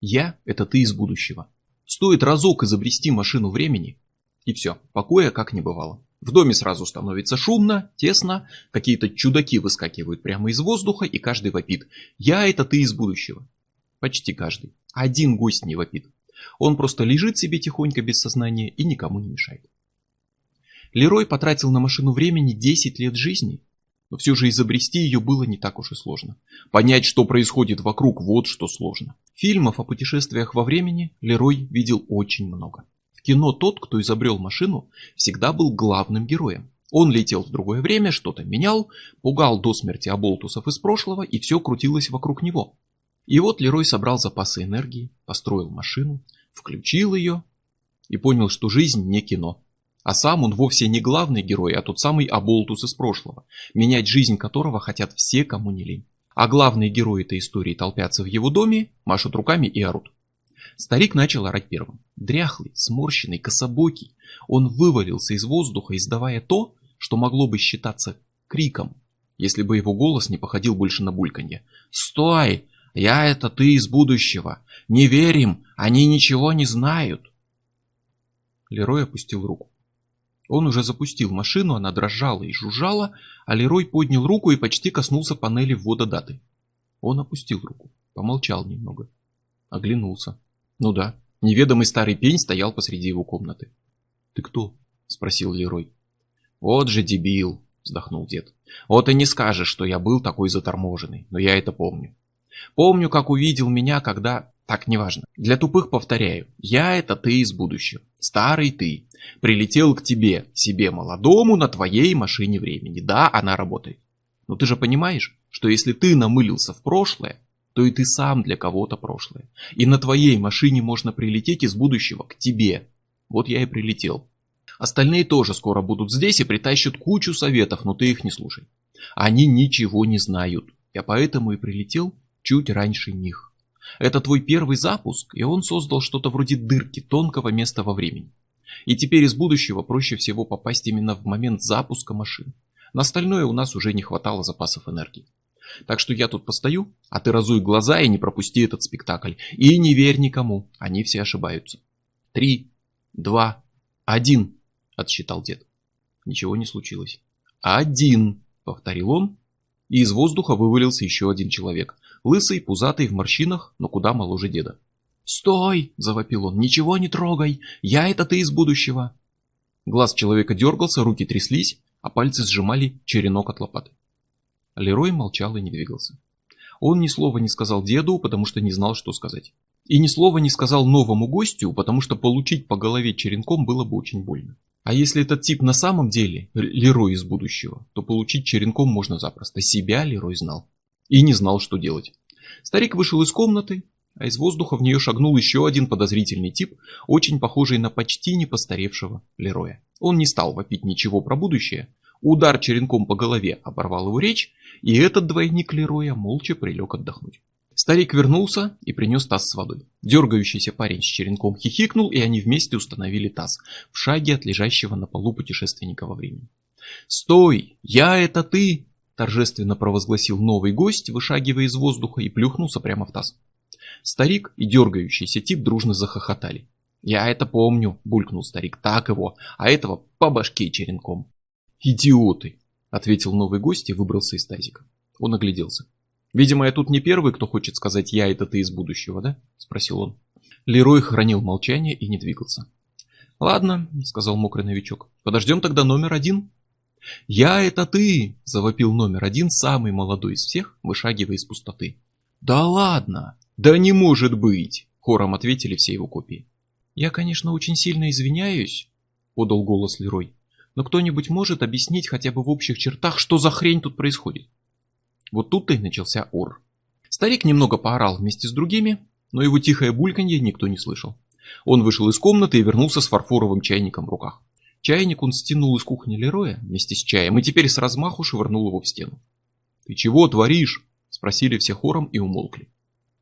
Я – это ты из будущего. Стоит разок изобрести машину времени, и все, покоя как не бывало. В доме сразу становится шумно, тесно, какие-то чудаки выскакивают прямо из воздуха, и каждый вопит. Я – это ты из будущего. Почти каждый. Один гость не вопит. Он просто лежит себе тихонько без сознания и никому не мешает. Лерой потратил на машину времени 10 лет жизни, но все же изобрести ее было не так уж и сложно. Понять, что происходит вокруг, вот что сложно. Фильмов о путешествиях во времени Лерой видел очень много. В кино тот, кто изобрел машину, всегда был главным героем. Он летел в другое время, что-то менял, пугал до смерти оболтусов из прошлого, и все крутилось вокруг него. И вот Лерой собрал запасы энергии, построил машину, включил ее и понял, что жизнь не кино. А сам он вовсе не главный герой, а тот самый Аболтус из прошлого, менять жизнь которого хотят все, кому не лень. А главные герои этой истории толпятся в его доме, машут руками и орут. Старик начал орать первым. Дряхлый, сморщенный, кособокий. Он вывалился из воздуха, издавая то, что могло бы считаться криком, если бы его голос не походил больше на бульканье. «Стой! Я это ты из будущего! Не верим! Они ничего не знают!» Лерой опустил руку. Он уже запустил машину, она дрожала и жужжала, а Лерой поднял руку и почти коснулся панели ввода даты. Он опустил руку, помолчал немного, оглянулся. Ну да, неведомый старый пень стоял посреди его комнаты. «Ты кто?» — спросил Лерой. «Вот же дебил!» — вздохнул дед. «Вот и не скажешь, что я был такой заторможенный, но я это помню. Помню, как увидел меня, когда... Так, неважно. Для тупых повторяю. Я это ты из будущего. Старый ты. Прилетел к тебе, себе молодому, на твоей машине времени. Да, она работает. Но ты же понимаешь, что если ты намылился в прошлое, то и ты сам для кого-то прошлое. И на твоей машине можно прилететь из будущего к тебе. Вот я и прилетел. Остальные тоже скоро будут здесь и притащат кучу советов, но ты их не слушай. Они ничего не знают. Я поэтому и прилетел чуть раньше них. Это твой первый запуск, и он создал что-то вроде дырки, тонкого места во времени. И теперь из будущего проще всего попасть именно в момент запуска машин. На остальное у нас уже не хватало запасов энергии. Так что я тут постою, а ты разуй глаза и не пропусти этот спектакль. И не верь никому, они все ошибаются. Три, два, один, отсчитал дед. Ничего не случилось. Один, повторил он, и из воздуха вывалился еще один человек. Лысый, пузатый, в морщинах, но куда моложе деда. «Стой!» – завопил он. «Ничего не трогай! Я это ты из будущего!» Глаз человека дергался, руки тряслись, а пальцы сжимали черенок от лопаты. Лерой молчал и не двигался. Он ни слова не сказал деду, потому что не знал, что сказать. И ни слова не сказал новому гостю, потому что получить по голове черенком было бы очень больно. А если этот тип на самом деле Лерой из будущего, то получить черенком можно запросто. Себя Лерой знал и не знал, что делать. Старик вышел из комнаты, а из воздуха в нее шагнул еще один подозрительный тип, очень похожий на почти не постаревшего Лероя. Он не стал вопить ничего про будущее, удар черенком по голове оборвал его речь, и этот двойник Лероя молча прилег отдохнуть. Старик вернулся и принес таз с водой. Дергающийся парень с черенком хихикнул, и они вместе установили таз в шаге от лежащего на полу путешественника во времени. «Стой! Я это ты!» Торжественно провозгласил новый гость, вышагивая из воздуха и плюхнулся прямо в таз. Старик и дергающийся тип дружно захохотали. «Я это помню», — булькнул старик, — «так его, а этого по башке черенком». «Идиоты», — ответил новый гость и выбрался из тазика. Он огляделся. «Видимо, я тут не первый, кто хочет сказать «я это ты из будущего», да?» — спросил он. Лерой хранил молчание и не двигался. «Ладно», — сказал мокрый новичок, — «подождем тогда номер один». «Я это ты!» – завопил номер один, самый молодой из всех, вышагивая из пустоты. «Да ладно! Да не может быть!» – хором ответили все его копии. «Я, конечно, очень сильно извиняюсь», – подал голос Лерой. «Но кто-нибудь может объяснить хотя бы в общих чертах, что за хрень тут происходит?» Вот тут-то и начался ор. Старик немного поорал вместе с другими, но его тихое бульканье никто не слышал. Он вышел из комнаты и вернулся с фарфоровым чайником в руках. Чайник он стянул из кухни Лероя вместе с чаем и теперь с размаху швырнул его в стену. «Ты чего творишь?» – спросили все хором и умолкли.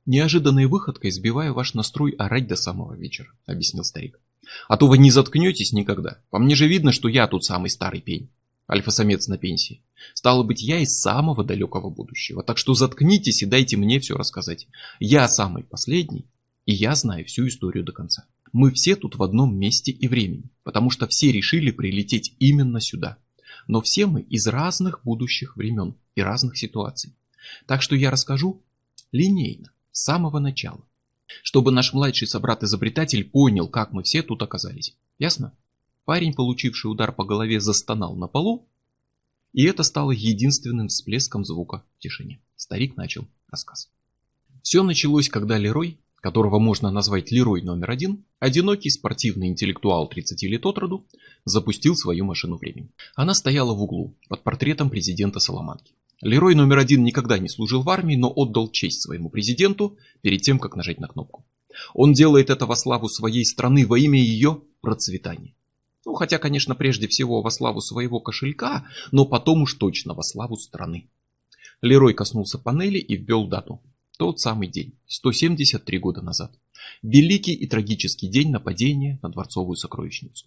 «Неожиданной выходкой сбиваю ваш настрой орать до самого вечера», – объяснил старик. «А то вы не заткнетесь никогда. По мне же видно, что я тут самый старый пень. Альфа-самец на пенсии. Стало быть, я из самого далекого будущего. Так что заткнитесь и дайте мне все рассказать. Я самый последний, И я знаю всю историю до конца. Мы все тут в одном месте и времени, потому что все решили прилететь именно сюда. Но все мы из разных будущих времен и разных ситуаций. Так что я расскажу линейно, с самого начала. Чтобы наш младший собрат-изобретатель понял, как мы все тут оказались. Ясно? Парень, получивший удар по голове, застонал на полу, и это стало единственным всплеском звука в тишине. Старик начал рассказ. Все началось, когда Лерой, которого можно назвать Лерой номер один, одинокий спортивный интеллектуал 30 лет от роду, запустил свою машину времени. Она стояла в углу, под портретом президента Соломанки. Лерой номер один никогда не служил в армии, но отдал честь своему президенту перед тем, как нажать на кнопку. Он делает это во славу своей страны, во имя ее процветания. Ну, хотя, конечно, прежде всего во славу своего кошелька, но потом уж точно во славу страны. Лерой коснулся панели и ввел дату. Тот самый день, 173 года назад. Великий и трагический день нападения на дворцовую сокровищницу.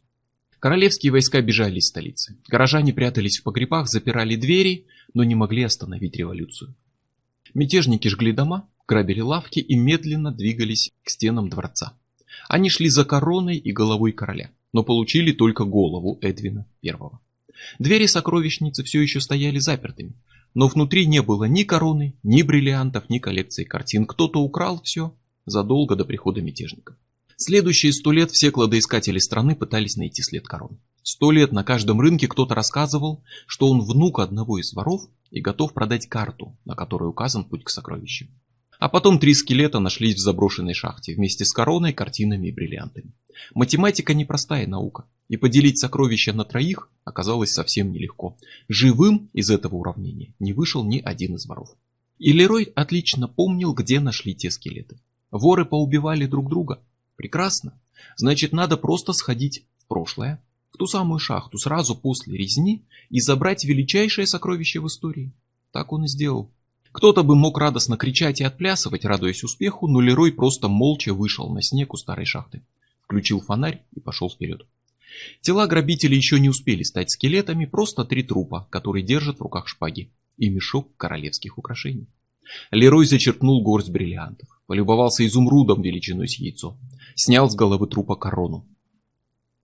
Королевские войска бежали из столицы. Горожане прятались в погребах, запирали двери, но не могли остановить революцию. Мятежники жгли дома, грабили лавки и медленно двигались к стенам дворца. Они шли за короной и головой короля, но получили только голову Эдвина I. Двери сокровищницы все еще стояли запертыми, но внутри не было ни короны, ни бриллиантов, ни коллекции картин. Кто-то украл все задолго до прихода мятежников. Следующие сто лет все кладоискатели страны пытались найти след короны. Сто лет на каждом рынке кто-то рассказывал, что он внук одного из воров и готов продать карту, на которой указан путь к сокровищам. А потом три скелета нашлись в заброшенной шахте вместе с короной, картинами и бриллиантами. Математика непростая наука, и поделить сокровища на троих оказалось совсем нелегко. Живым из этого уравнения не вышел ни один из воров. И Лерой отлично помнил, где нашли те скелеты. Воры поубивали друг друга, Прекрасно. Значит, надо просто сходить в прошлое, в ту самую шахту, сразу после резни и забрать величайшее сокровище в истории. Так он и сделал. Кто-то бы мог радостно кричать и отплясывать, радуясь успеху, но Лерой просто молча вышел на снег у старой шахты, включил фонарь и пошел вперед. Тела грабителей еще не успели стать скелетами, просто три трупа, которые держат в руках шпаги, и мешок королевских украшений. Лерой зачерпнул горсть бриллиантов, полюбовался изумрудом величиной с яйцо, снял с головы трупа корону.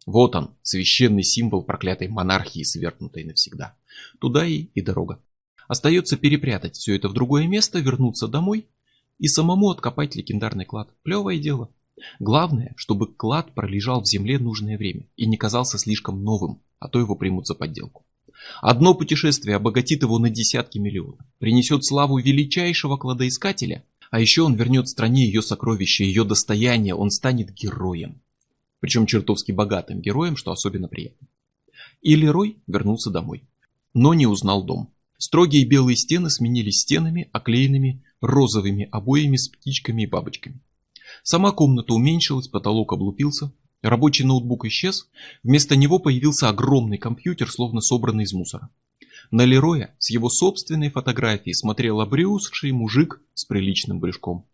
Вот он, священный символ проклятой монархии, свергнутой навсегда. Туда и, и дорога. Остается перепрятать все это в другое место, вернуться домой и самому откопать легендарный клад. Плевое дело. Главное, чтобы клад пролежал в земле нужное время и не казался слишком новым, а то его примут за подделку. Одно путешествие обогатит его на десятки миллионов, принесет славу величайшего кладоискателя, а еще он вернет стране ее сокровища, ее достояние, он станет героем. Причем чертовски богатым героем, что особенно приятно. И Лерой вернулся домой, но не узнал дом. Строгие белые стены сменились стенами, оклеенными розовыми обоями с птичками и бабочками. Сама комната уменьшилась, потолок облупился, Рабочий ноутбук исчез, вместо него появился огромный компьютер, словно собранный из мусора. На Лероя с его собственной фотографией смотрел обрюзший мужик с приличным брюшком.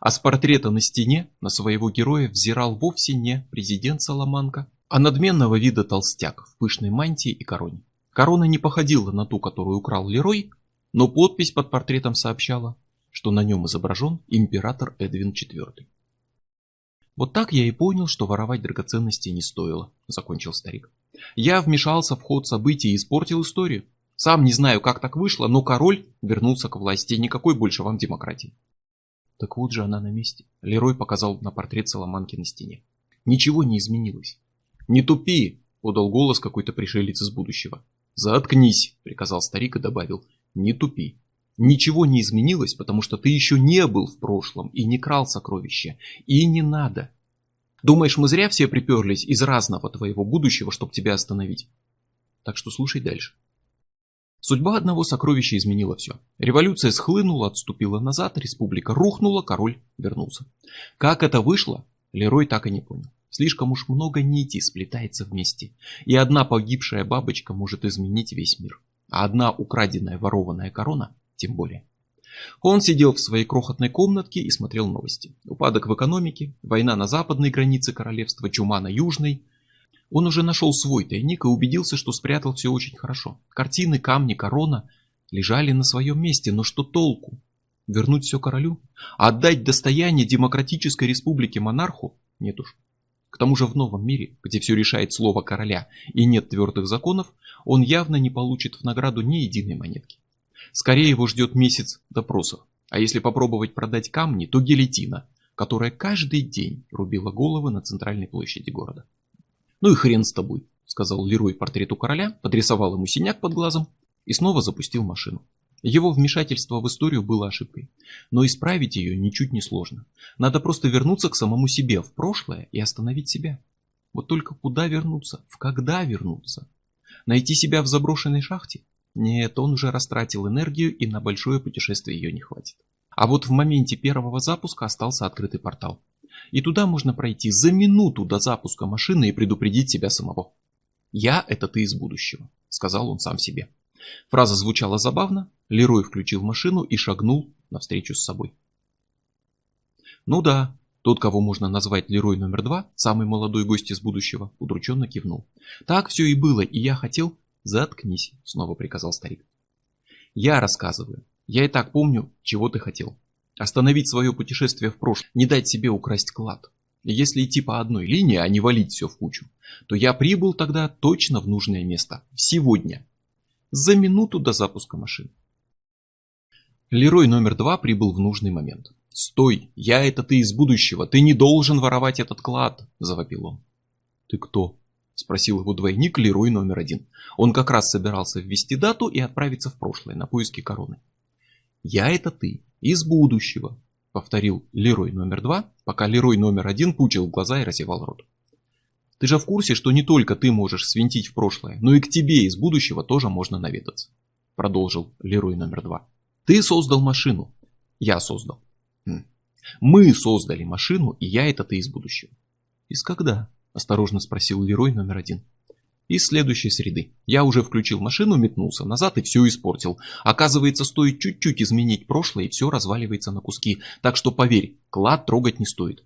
А с портрета на стене на своего героя взирал вовсе не президент Соломанка, а надменного вида толстяк в пышной мантии и короне. Корона не походила на ту, которую украл Лерой, но подпись под портретом сообщала, что на нем изображен император Эдвин IV. Вот так я и понял, что воровать драгоценности не стоило, закончил старик. Я вмешался в ход событий и испортил историю. Сам не знаю, как так вышло, но король вернулся к власти, никакой больше вам демократии. Так вот же она на месте. Лерой показал на портрет Соломанки на стене. Ничего не изменилось. Не тупи, подал голос какой-то пришелец из будущего. Заткнись, приказал старик и добавил. Не тупи. Ничего не изменилось, потому что ты еще не был в прошлом и не крал сокровища. И не надо. Думаешь, мы зря все приперлись из разного твоего будущего, чтобы тебя остановить? Так что слушай дальше. Судьба одного сокровища изменила все. Революция схлынула, отступила назад, республика рухнула, король вернулся. Как это вышло, Лерой так и не понял. Слишком уж много нитей сплетается вместе, и одна погибшая бабочка может изменить весь мир. А одна украденная ворованная корона тем более. Он сидел в своей крохотной комнатке и смотрел новости. Упадок в экономике, война на западной границе королевства, чума на южной. Он уже нашел свой тайник и убедился, что спрятал все очень хорошо. Картины, камни, корона лежали на своем месте, но что толку? Вернуть все королю? Отдать достояние демократической республики монарху? Нет уж. К тому же в новом мире, где все решает слово короля и нет твердых законов, он явно не получит в награду ни единой монетки. Скорее его ждет месяц допросов. А если попробовать продать камни, то гильотина, которая каждый день рубила головы на центральной площади города. «Ну и хрен с тобой», — сказал Лерой портрету короля, подрисовал ему синяк под глазом и снова запустил машину. Его вмешательство в историю было ошибкой, но исправить ее ничуть не сложно. Надо просто вернуться к самому себе в прошлое и остановить себя. Вот только куда вернуться, в когда вернуться? Найти себя в заброшенной шахте? Нет, он уже растратил энергию и на большое путешествие ее не хватит. А вот в моменте первого запуска остался открытый портал. И туда можно пройти за минуту до запуска машины и предупредить себя самого. «Я — это ты из будущего», — сказал он сам себе. Фраза звучала забавно, Лерой включил машину и шагнул навстречу с собой. Ну да, тот, кого можно назвать Лерой номер два, самый молодой гость из будущего, удрученно кивнул. Так все и было, и я хотел... Заткнись, снова приказал старик. Я рассказываю. Я и так помню, чего ты хотел. Остановить свое путешествие в прошлое, не дать себе украсть клад. Если идти по одной линии, а не валить все в кучу, то я прибыл тогда точно в нужное место. Сегодня за минуту до запуска машины. Лерой номер два прибыл в нужный момент. «Стой! Я это ты из будущего! Ты не должен воровать этот клад!» – завопил он. «Ты кто?» – спросил его двойник Лерой номер один. Он как раз собирался ввести дату и отправиться в прошлое на поиски короны. «Я это ты из будущего!» – повторил Лерой номер два, пока Лерой номер один пучил глаза и разевал рот. Ты же в курсе, что не только ты можешь свинтить в прошлое, но и к тебе из будущего тоже можно наведаться. Продолжил Лерой номер два. Ты создал машину. Я создал. Хм. Мы создали машину, и я это ты из будущего. Из когда? Осторожно спросил Лерой номер один. Из следующей среды. Я уже включил машину, метнулся назад и все испортил. Оказывается, стоит чуть-чуть изменить прошлое, и все разваливается на куски. Так что поверь, клад трогать не стоит.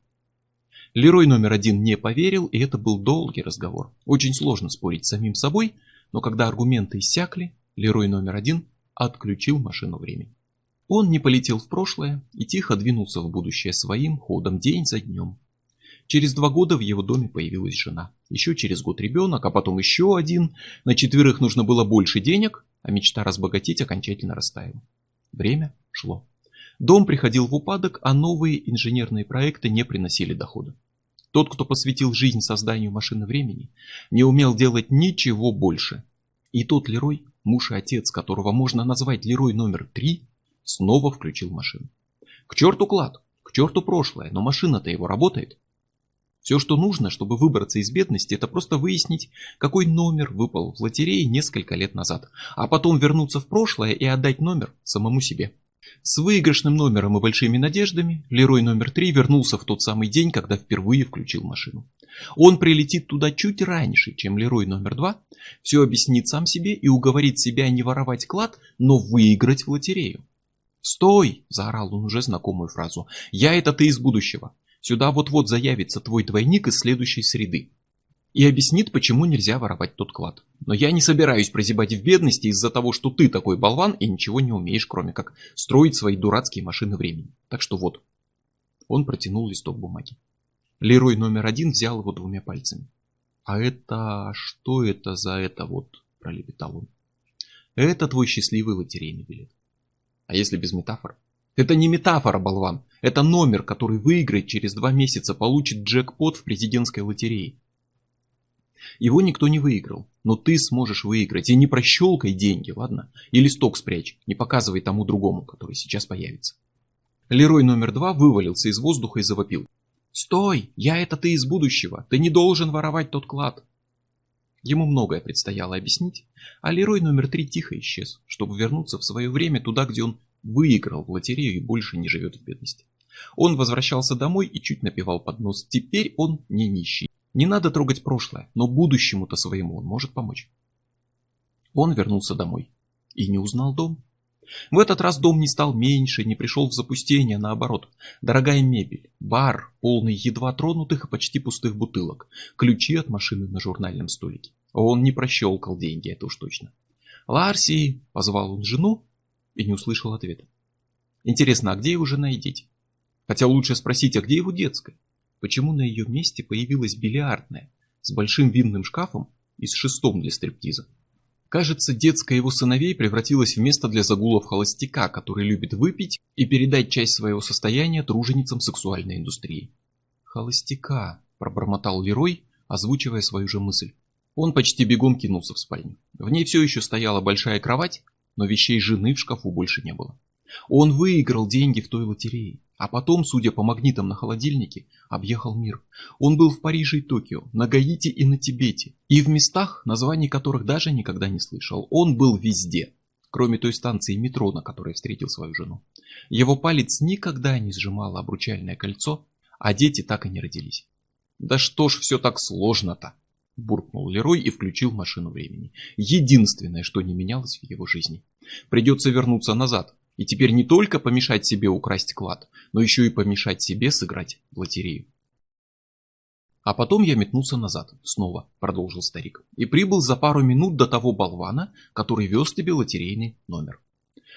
Лерой номер один не поверил, и это был долгий разговор. Очень сложно спорить с самим собой, но когда аргументы иссякли, Лерой номер один отключил машину времени. Он не полетел в прошлое и тихо двинулся в будущее своим ходом день за днем. Через два года в его доме появилась жена. Еще через год ребенок, а потом еще один. На четверых нужно было больше денег, а мечта разбогатеть окончательно растаяла. Время шло. Дом приходил в упадок, а новые инженерные проекты не приносили дохода. Тот, кто посвятил жизнь созданию машины времени, не умел делать ничего больше. И тот Лерой, муж и отец, которого можно назвать Лерой номер три, снова включил машину. К черту клад, к черту прошлое, но машина-то его работает. Все, что нужно, чтобы выбраться из бедности, это просто выяснить, какой номер выпал в лотерее несколько лет назад, а потом вернуться в прошлое и отдать номер самому себе. С выигрышным номером и большими надеждами Лерой номер три вернулся в тот самый день, когда впервые включил машину. Он прилетит туда чуть раньше, чем Лерой номер два, все объяснит сам себе и уговорит себя не воровать клад, но выиграть в лотерею. «Стой!» – заорал он уже знакомую фразу. «Я это ты из будущего. Сюда вот-вот заявится твой двойник из следующей среды и объяснит, почему нельзя воровать тот клад. Но я не собираюсь прозябать в бедности из-за того, что ты такой болван и ничего не умеешь, кроме как строить свои дурацкие машины времени. Так что вот. Он протянул листок бумаги. Лерой номер один взял его двумя пальцами. «А это... что это за это вот?» – пролепетал он. «Это твой счастливый лотерейный билет». «А если без метафор?» «Это не метафора, болван. Это номер, который выиграет через два месяца, получит джекпот в президентской лотерее. Его никто не выиграл, но ты сможешь выиграть. И не прощелкай деньги, ладно? И листок спрячь, не показывай тому другому, который сейчас появится. Лерой номер два вывалился из воздуха и завопил. «Стой! Я это ты из будущего! Ты не должен воровать тот клад!» Ему многое предстояло объяснить, а Лерой номер три тихо исчез, чтобы вернуться в свое время туда, где он выиграл в лотерею и больше не живет в бедности. Он возвращался домой и чуть напевал под нос. Теперь он не нищий. Не надо трогать прошлое, но будущему-то своему он может помочь. Он вернулся домой и не узнал дом. В этот раз дом не стал меньше, не пришел в запустение, наоборот. Дорогая мебель, бар, полный едва тронутых и почти пустых бутылок, ключи от машины на журнальном столике. Он не прощелкал деньги, это уж точно. «Ларси!» — позвал он жену и не услышал ответа. Интересно, а где его жена и дети? Хотя лучше спросить, а где его детская? Почему на ее месте появилась бильярдная с большим винным шкафом и с шестом для стриптиза? Кажется, детская его сыновей превратилась в место для загулов холостяка, который любит выпить и передать часть своего состояния труженицам сексуальной индустрии. «Холостяка», – пробормотал Лерой, озвучивая свою же мысль. Он почти бегом кинулся в спальню. В ней все еще стояла большая кровать, но вещей жены в шкафу больше не было. Он выиграл деньги в той лотерее, а потом, судя по магнитам на холодильнике, объехал мир. Он был в Париже и Токио, на Гаити и на Тибете, и в местах, названий которых даже никогда не слышал. Он был везде, кроме той станции метро, на которой встретил свою жену. Его палец никогда не сжимало обручальное кольцо, а дети так и не родились. Да что ж все так сложно-то? Буркнул Лерой и включил машину времени. Единственное, что не менялось в его жизни. Придется вернуться назад. И теперь не только помешать себе украсть клад, но еще и помешать себе сыграть в лотерею. А потом я метнулся назад, снова, продолжил старик, и прибыл за пару минут до того болвана, который вез тебе лотерейный номер.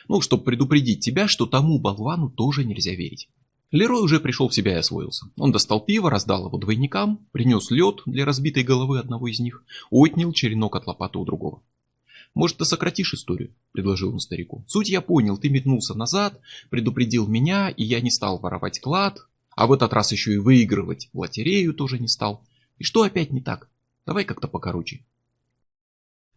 Ну, чтобы предупредить тебя, что тому болвану тоже нельзя верить. Лерой уже пришел в себя и освоился. Он достал пиво, раздал его двойникам, принес лед для разбитой головы одного из них, отнял черенок от лопаты у другого. «Может, ты сократишь историю?» – предложил он старику. «Суть я понял, ты метнулся назад, предупредил меня, и я не стал воровать клад, а в этот раз еще и выигрывать в лотерею тоже не стал. И что опять не так? Давай как-то покороче».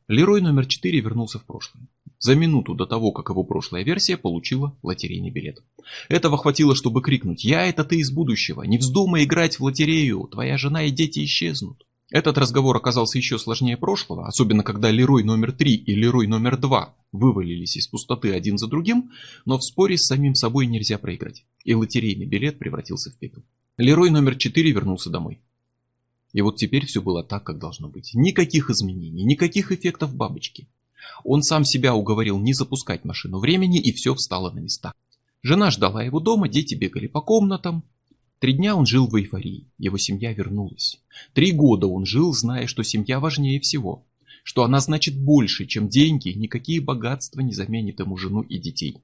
Лерой номер 4 вернулся в прошлое за минуту до того, как его прошлая версия получила лотерейный билет. Этого хватило, чтобы крикнуть «Я это ты из будущего! Не вздумай играть в лотерею! Твоя жена и дети исчезнут!» Этот разговор оказался еще сложнее прошлого, особенно когда Лерой номер 3 и Лерой номер 2 вывалились из пустоты один за другим, но в споре с самим собой нельзя проиграть, и лотерейный билет превратился в пепел. Лерой номер 4 вернулся домой. И вот теперь все было так, как должно быть. Никаких изменений, никаких эффектов бабочки. Он сам себя уговорил не запускать машину времени, и все встало на места. Жена ждала его дома, дети бегали по комнатам. Три дня он жил в эйфории, его семья вернулась. Три года он жил, зная, что семья важнее всего, что она значит больше, чем деньги, никакие богатства не заменят ему жену и детей.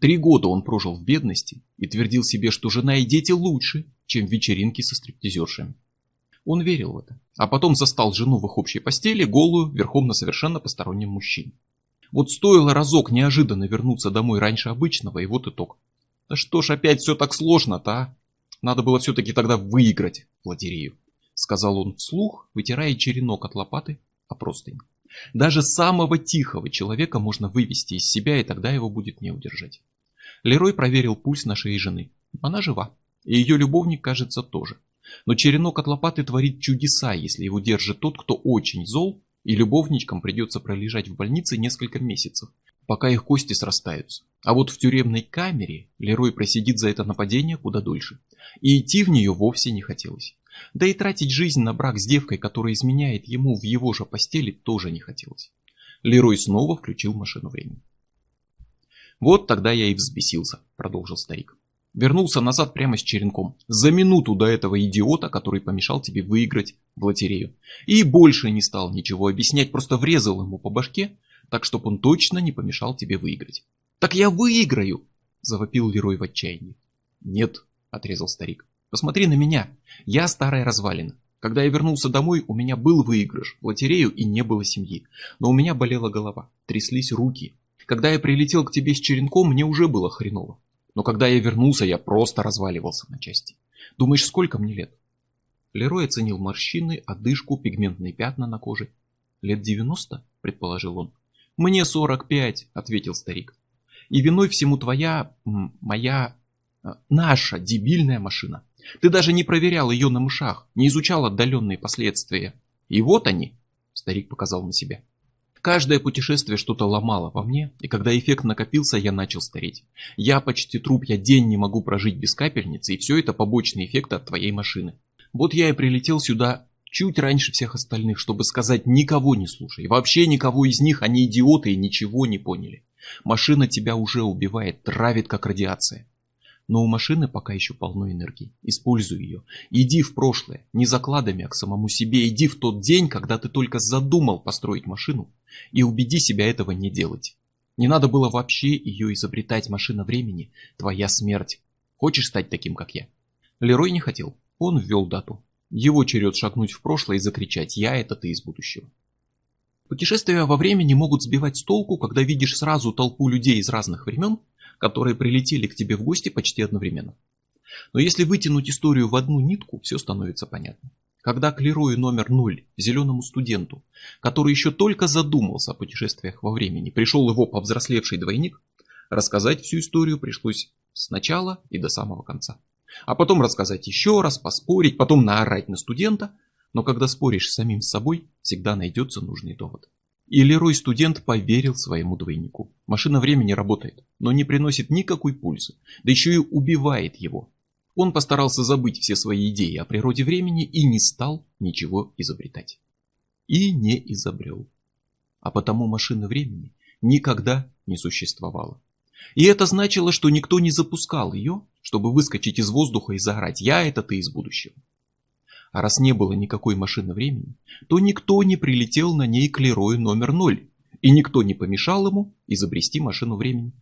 Три года он прожил в бедности и твердил себе, что жена и дети лучше, чем вечеринки со стриптизершами. Он верил в это. А потом застал жену в их общей постели, голую, верхом на совершенно постороннем мужчине. Вот стоило разок неожиданно вернуться домой раньше обычного, и вот итог. Да что ж опять все так сложно-то, а? Надо было все-таки тогда выиграть лотерею, сказал он вслух, вытирая черенок от лопаты о простынь. Даже самого тихого человека можно вывести из себя, и тогда его будет не удержать. Лерой проверил пульс на шее жены. Она жива, и ее любовник, кажется, тоже. Но черенок от лопаты творит чудеса, если его держит тот, кто очень зол, и любовничкам придется пролежать в больнице несколько месяцев, пока их кости срастаются. А вот в тюремной камере Лерой просидит за это нападение куда дольше. И идти в нее вовсе не хотелось. Да и тратить жизнь на брак с девкой, которая изменяет ему в его же постели, тоже не хотелось. Лерой снова включил машину времени. «Вот тогда я и взбесился», — продолжил старик. Вернулся назад прямо с черенком. За минуту до этого идиота, который помешал тебе выиграть в лотерею. И больше не стал ничего объяснять, просто врезал ему по башке, так чтобы он точно не помешал тебе выиграть. «Так я выиграю!» – завопил Лерой в отчаянии. «Нет», – отрезал старик. «Посмотри на меня. Я старая развалина. Когда я вернулся домой, у меня был выигрыш в лотерею и не было семьи. Но у меня болела голова, тряслись руки. Когда я прилетел к тебе с черенком, мне уже было хреново. Но когда я вернулся, я просто разваливался на части. Думаешь, сколько мне лет? Лерой оценил морщины, одышку, пигментные пятна на коже. Лет девяносто, предположил он. Мне сорок пять, ответил старик. И виной всему твоя, моя, э, наша дебильная машина. Ты даже не проверял ее на мышах, не изучал отдаленные последствия. И вот они, старик показал на себя. Каждое путешествие что-то ломало во мне, и когда эффект накопился, я начал стареть. Я почти труп, я день не могу прожить без капельницы, и все это побочный эффект от твоей машины. Вот я и прилетел сюда чуть раньше всех остальных, чтобы сказать никого не слушай. Вообще никого из них, они идиоты и ничего не поняли. Машина тебя уже убивает, травит как радиация. Но у машины пока еще полно энергии. Используй ее. Иди в прошлое. Не закладами, а к самому себе. Иди в тот день, когда ты только задумал построить машину. И убеди себя этого не делать. Не надо было вообще ее изобретать, машина времени. Твоя смерть. Хочешь стать таким, как я? Лерой не хотел. Он ввел дату. Его черед шагнуть в прошлое и закричать «Я – это ты из будущего». Путешествия во времени могут сбивать с толку, когда видишь сразу толпу людей из разных времен, которые прилетели к тебе в гости почти одновременно. Но если вытянуть историю в одну нитку, все становится понятно. Когда к Лерою номер 0, зеленому студенту, который еще только задумался о путешествиях во времени, пришел его повзрослевший двойник, рассказать всю историю пришлось сначала и до самого конца. А потом рассказать еще раз, поспорить, потом наорать на студента, но когда споришь с самим собой, всегда найдется нужный довод. И Лерой студент поверил своему двойнику. Машина времени работает, но не приносит никакой пользы, да еще и убивает его. Он постарался забыть все свои идеи о природе времени и не стал ничего изобретать. И не изобрел. А потому машины времени никогда не существовало. И это значило, что никто не запускал ее, чтобы выскочить из воздуха и заорать «Я это ты из будущего». А раз не было никакой машины времени, то никто не прилетел на ней к Лерою номер ноль, и никто не помешал ему изобрести машину времени.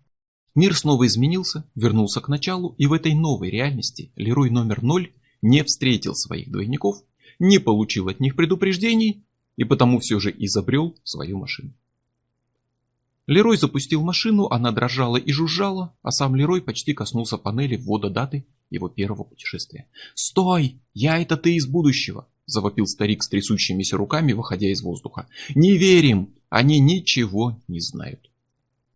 Мир снова изменился, вернулся к началу, и в этой новой реальности Лерой номер ноль не встретил своих двойников, не получил от них предупреждений и потому все же изобрел свою машину. Лерой запустил машину, она дрожала и жужжала, а сам Лерой почти коснулся панели ввода даты его первого путешествия. «Стой! Я это ты из будущего!» – завопил старик с трясущимися руками, выходя из воздуха. «Не верим! Они ничего не знают!»